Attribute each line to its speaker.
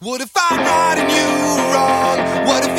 Speaker 1: What if I'm right and you wrong? What if